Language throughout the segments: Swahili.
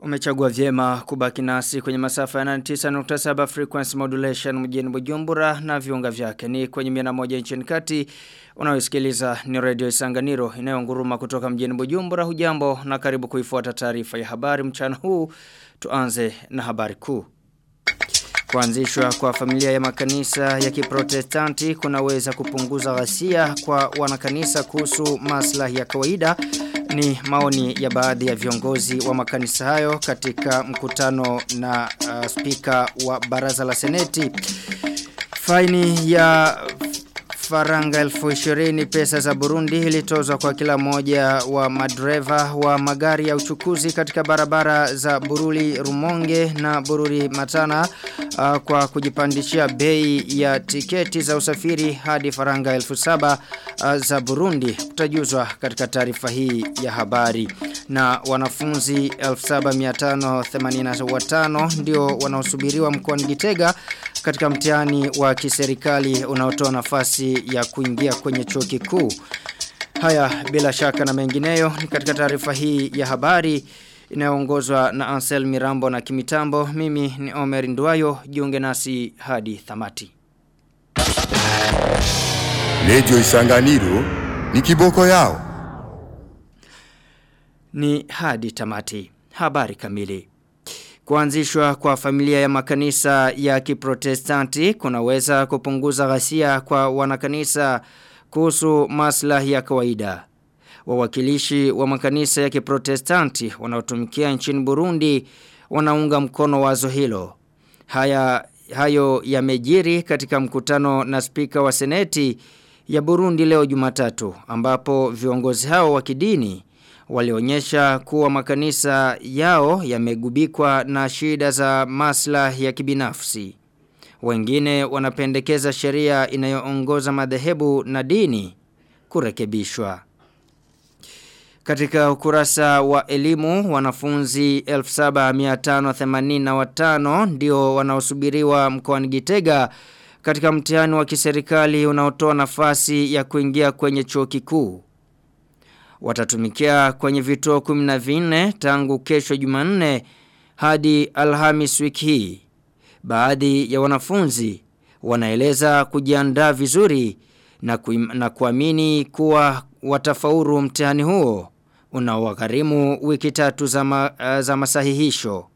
Umechagua vyema kubaki nasi kwenye masafa ya 99.7 frequency modulation mjini Bujumbura na viunga vyake. Ni kwenye 101 nchini kati. Unayosikiliza ni Radio Isanganiro inayonguruma kutoka mjini Bujumbura. Hujambo na karibu kuifuata taarifa ya habari mchana huu. Tuanze na habari kuu. Kuanzishwa kwa familia ya makanisa ya kiprotestanti kunaweza kupunguza ghasia kwa wanakanisa kuhusu maslahi ya kawaida ni maoni ya baadhi ya viongozi wa makanisa hayo katika mkutano na uh, spika wa baraza la seneti. Faini ya faranga elfu ishirini pesa za Burundi ilitozwa kwa kila moja wa madreva wa magari ya uchukuzi katika barabara za Bururi Rumonge na Bururi Matana uh, kwa kujipandishia bei ya tiketi za usafiri hadi faranga elfu saba uh, za Burundi. Kutajuzwa katika taarifa hii ya habari. Na wanafunzi 7585 ndio wanaosubiriwa mkoani Gitega katika mtihani wa kiserikali unaotoa nafasi ya kuingia kwenye chuo kikuu. Haya bila shaka na mengineyo ni katika taarifa hii ya habari inayoongozwa na Ansel Mirambo na Kimitambo. Mimi ni Omer Nduayo, jiunge nasi hadi thamati. Radio Isanganiro ni kiboko yao. Ni hadi tamati. Habari kamili. Kuanzishwa kwa familia ya makanisa ya kiprotestanti kunaweza kupunguza ghasia kwa wanakanisa kuhusu maslahi ya kawaida. Wawakilishi wa makanisa ya kiprotestanti wanaotumikia nchini Burundi wanaunga mkono wazo hilo. Haya hayo yamejiri katika mkutano na spika wa seneti ya Burundi leo Jumatatu ambapo viongozi hao wa kidini walionyesha kuwa makanisa yao yamegubikwa na shida za maslahi ya kibinafsi. Wengine wanapendekeza sheria inayoongoza madhehebu na dini kurekebishwa. Katika ukurasa wa elimu wanafunzi 7585 ndio wanaosubiriwa mkoani Gitega katika mtihani wa kiserikali unaotoa nafasi ya kuingia kwenye chuo kikuu. Watatumikia kwenye vituo 14 tangu kesho Jumanne hadi Alhamis wiki hii. Baadhi ya wanafunzi wanaeleza kujiandaa vizuri na, kuim, na kuamini kuwa watafauru mtihani huo unaowagharimu wiki tatu za, ma, za masahihisho.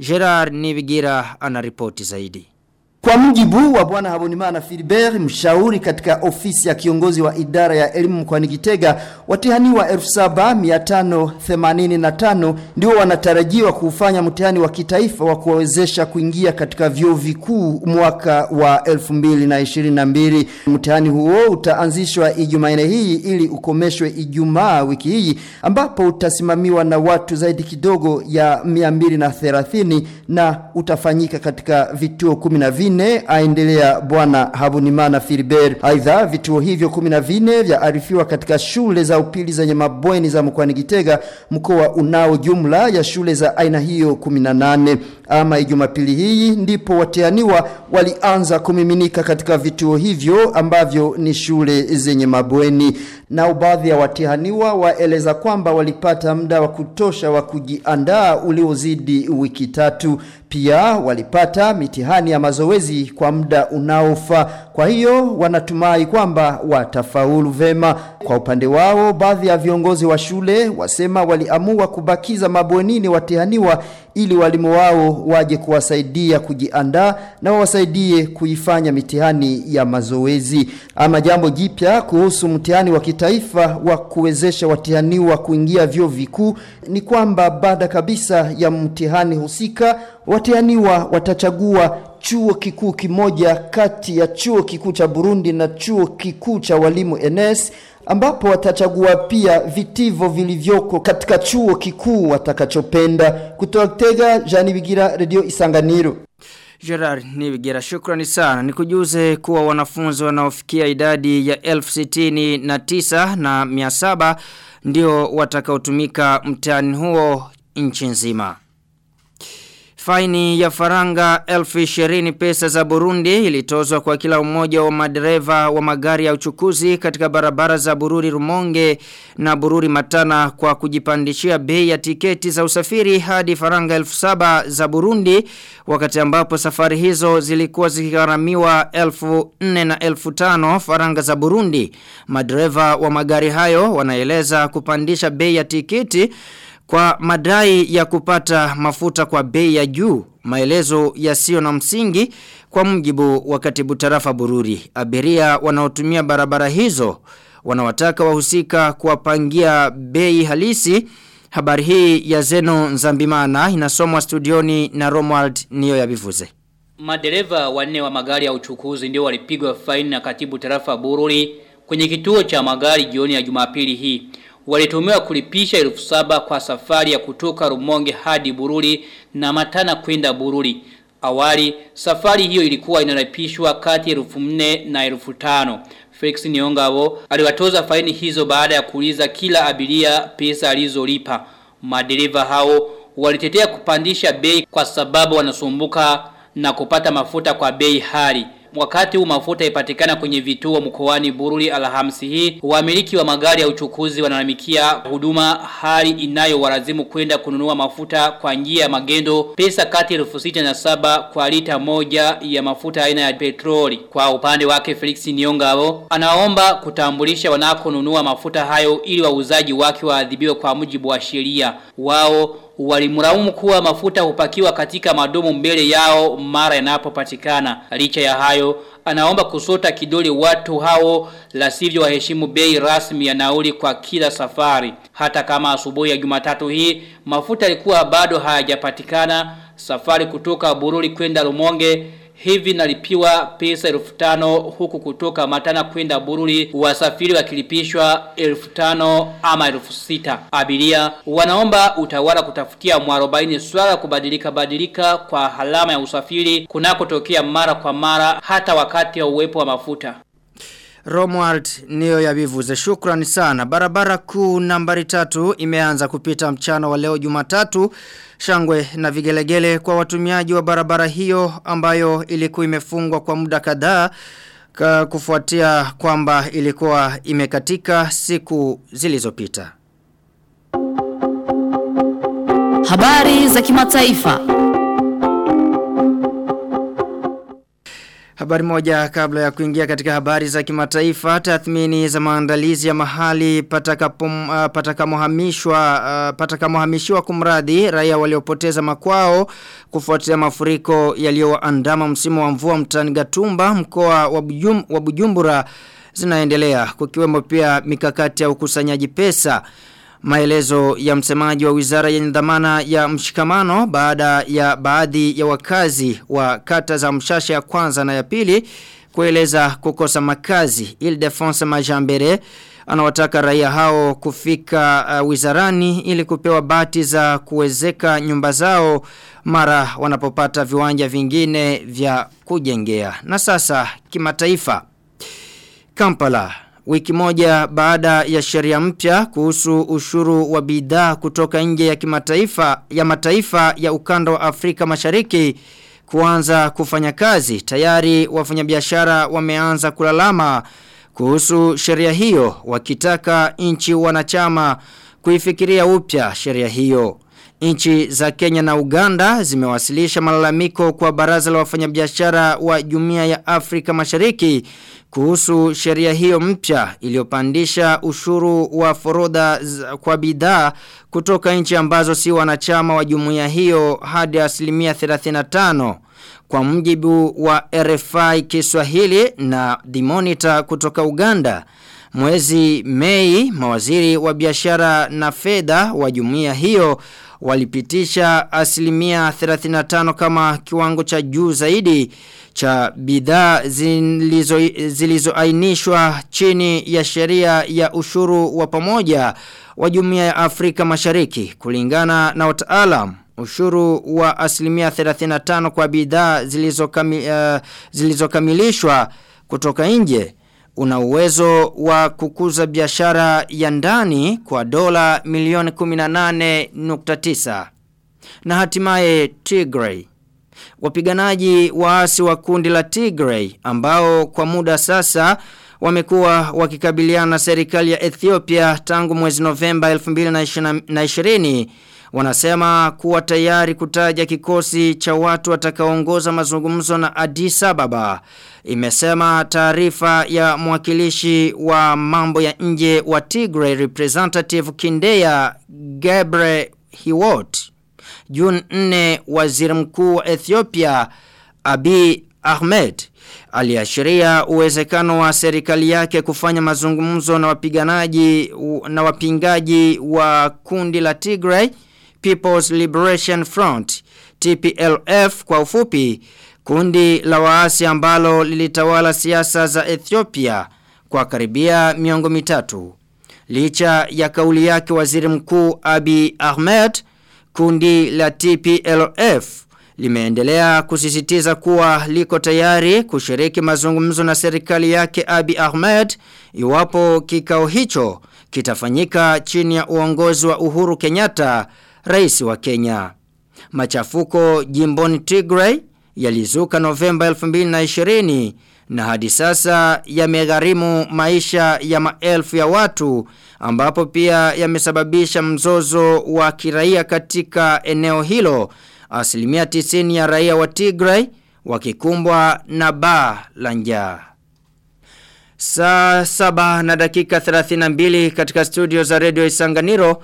Gerard Nibigira anaripoti zaidi. Kwa mujibu wa bwana Habonimana Philbert, mshauri katika ofisi ya kiongozi wa idara ya elimu mkoani Gitega, watihaniwa 7585 ndio wanatarajiwa kufanya mtihani wa kitaifa wa kuwawezesha kuingia katika vyuo vikuu mwaka wa 2022. Mtihani huo utaanzishwa Ijumaa hii ili ukomeshwe Ijumaa wiki hii ambapo utasimamiwa na watu zaidi kidogo ya 230 na utafanyika katika vituo 14 vine aendelea bwana Habunimana Filibert. Aidha vituo hivyo 14 vya arifiwa katika shule za upili zenye mabweni za mkoani Gitega mkoa unao jumla ya shule za aina hiyo 18. Ama ijumapili hii ndipo wateaniwa walianza kumiminika katika vituo hivyo ambavyo ni shule zenye mabweni. Na baadhi ya watihaniwa waeleza kwamba walipata muda wa kutosha wa kujiandaa uliozidi wiki tatu. Pia walipata mitihani ya mazoezi kwa muda unaofaa. Kwa hiyo wanatumai kwamba watafaulu vema. Kwa upande wao, baadhi ya viongozi wa shule wasema waliamua kubakiza mabwenini watihaniwa ili walimu wao waje kuwasaidia kujiandaa na wawasaidie kuifanya mitihani ya mazoezi. Ama jambo jipya kuhusu mtihani wa kitaifa wa kuwezesha watihaniwa kuingia vyuo vikuu ni kwamba baada kabisa ya mtihani husika watihaniwa watachagua chuo kikuu kimoja kati ya chuo kikuu cha Burundi na chuo kikuu cha walimu NS ambapo watachagua pia vitivo vilivyoko katika chuo kikuu watakachopenda. Kutoka Tega, Jani Bigira, Radio Isanganiro. Gerard Nibigira shukrani sana. Nikujuze kuwa wanafunzi wanaofikia idadi ya elfu sitini na tisa na miasaba ndio watakaotumika mtihani huo nchi nzima. Faini ya faranga elfu ishirini pesa za Burundi ilitozwa kwa kila umoja wa madereva wa magari ya uchukuzi katika barabara za Bururi Rumonge na Bururi Matana kwa kujipandishia bei ya tiketi za usafiri hadi faranga elfu saba za Burundi wakati ambapo safari hizo zilikuwa zikigharamiwa elfu nne na elfu tano faranga za Burundi. Madereva wa magari hayo wanaeleza kupandisha bei ya tiketi kwa madai ya kupata mafuta kwa bei ya juu, maelezo yasiyo na msingi kwa mjibu wa katibu tarafa Bururi. Abiria wanaotumia barabara hizo wanawataka wahusika kuwapangia bei halisi. Habari hii ya Zeno Nzambimana inasomwa studioni na Romuald Niyo ya Bivuze. Madereva wanne wa magari ya uchukuzi ndio walipigwa faini na katibu tarafa Bururi kwenye kituo cha magari jioni ya Jumapili hii walitumiwa kulipisha elfu saba kwa safari ya kutoka Rumonge hadi Bururi na Matana kwenda Bururi. Awali, safari hiyo ilikuwa inalipishwa kati ya elfu nne na elfu tano. Felix Niongabo aliwatoza faini hizo baada ya kuuliza kila abiria pesa alizolipa. Madereva hao walitetea kupandisha bei kwa sababu wanasumbuka na kupata mafuta kwa bei hali. Wakati huu mafuta ipatikana kwenye vituo mkoani Bururi alhamsi hii, wamiliki wa magari ya uchukuzi wanalamikia huduma hali inayo warazimu kwenda kununua mafuta kwa njia ya magendo pesa kati elfu sita na saba kwa lita moja ya mafuta aina ya petroli. Kwa upande wake Felix Niongabo anaomba kutambulisha wanakonunua mafuta hayo ili wauzaji wake waadhibiwe kwa mujibu wa sheria. Wao walimlaumu kuwa mafuta hupakiwa katika madumu mbele yao mara yanapopatikana. Licha ya hayo, anaomba kusota kidole watu hao la sivyo waheshimu bei rasmi ya nauli kwa kila safari. Hata kama asubuhi ya Jumatatu hii mafuta yalikuwa bado hayajapatikana, safari kutoka Bururi kwenda Rumonge hivi nalipiwa pesa elfu tano huku kutoka matana kwenda bururi wasafiri wakilipishwa elfu tano ama elfu sita. Abiria wanaomba utawala kutafutia mwarobaini swala kubadilika badilika kwa halama ya usafiri kunakotokea mara kwa mara hata wakati ya uwepo wa mafuta. Romwald niyo ya bivuze shukrani sana. Barabara kuu nambari tatu imeanza kupita mchana wa leo jumatatu. Shangwe na vigelegele kwa watumiaji wa barabara hiyo ambayo ilikuwa imefungwa kwa muda kadhaa kufuatia kwamba ilikuwa imekatika siku zilizopita. Habari za kimataifa. Habari moja kabla ya kuingia katika habari za kimataifa, tathmini za maandalizi ya mahali uh, patakamohamishwa uh, patakamohamishiwa kumradhi raia waliopoteza makwao kufuatia mafuriko yaliyoandama msimu wa mvua mtani Gatumba mkoa wa, wabujum, wa Bujumbura zinaendelea kukiwemo pia mikakati ya ukusanyaji pesa Maelezo ya msemaji wa wizara yenye dhamana ya mshikamano baada ya baadhi ya wakazi wa kata za mshasha ya kwanza na ya pili kueleza kukosa makazi. Ildefonse Majambere anawataka raia hao kufika uh, wizarani ili kupewa bati za kuwezeka nyumba zao mara wanapopata viwanja vingine vya kujengea. Na sasa kimataifa. Kampala Wiki moja baada ya sheria mpya kuhusu ushuru wa bidhaa kutoka nje ya kimataifa ya mataifa ya ukanda wa Afrika Mashariki kuanza kufanya kazi tayari wafanyabiashara wameanza kulalama kuhusu sheria hiyo wakitaka nchi wanachama kuifikiria upya sheria hiyo. Nchi za Kenya na Uganda zimewasilisha malalamiko kwa baraza la wafanyabiashara wa Jumuiya ya Afrika Mashariki kuhusu sheria hiyo mpya iliyopandisha ushuru wa forodha kwa bidhaa kutoka nchi ambazo si wanachama wa jumuiya hiyo hadi asilimia 35 kwa mjibu wa RFI Kiswahili na The Monitor kutoka Uganda. Mwezi Mei, mawaziri wa biashara na fedha wa jumuiya hiyo walipitisha asilimia 35 kama kiwango cha juu zaidi cha bidhaa zilizoainishwa zilizo chini ya sheria ya ushuru wa pamoja wa jumuiya ya Afrika Mashariki. Kulingana na wataalam ushuru wa asilimia 35 kwa bidhaa zilizokamilishwa uh, zilizo kutoka nje una uwezo wa kukuza biashara ya ndani kwa dola milioni 18.9. Na hatimaye Tigray. Wapiganaji waasi wa kundi la Tigray ambao kwa muda sasa wamekuwa wakikabiliana na serikali ya Ethiopia tangu mwezi Novemba 2020 wanasema kuwa tayari kutaja kikosi cha watu watakaoongoza mazungumzo na Addis Ababa. Imesema taarifa ya mwakilishi wa mambo ya nje wa Tigray representative Kindeya Gebre Hiwot. June 4 waziri mkuu wa Ethiopia Abiy Ahmed aliashiria uwezekano wa serikali yake kufanya mazungumzo na wapiganaji na wapingaji wa kundi la Tigray People's Liberation Front TPLF kwa ufupi kundi la waasi ambalo lilitawala siasa za Ethiopia kwa karibia miongo mitatu. Licha ya kauli yake waziri mkuu Abi Ahmed kundi la TPLF limeendelea kusisitiza kuwa liko tayari kushiriki mazungumzo na serikali yake Abi Ahmed iwapo kikao hicho kitafanyika chini ya uongozi wa Uhuru Kenyatta rais wa Kenya. Machafuko jimboni Tigray yalizuka Novemba 2020 na hadi sasa yamegharimu maisha ya maelfu ya watu ambapo pia yamesababisha mzozo wa kiraia katika eneo hilo asilimia tisini ya raia wa Tigray wakikumbwa na baa la njaa. Saa 7 na dakika 32 katika studio za Radio Isanganiro.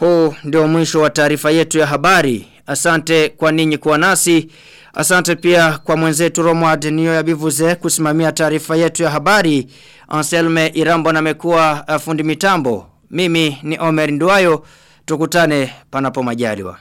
Huu ndio mwisho wa taarifa yetu ya habari. Asante kwa ninyi kuwa nasi. Asante pia kwa mwenzetu Romuald Niyo ya Bivuze kusimamia taarifa yetu ya habari. Anselme Irambo na mekua fundi mitambo. Mimi ni Omer Nduayo. Tukutane panapo majaliwa.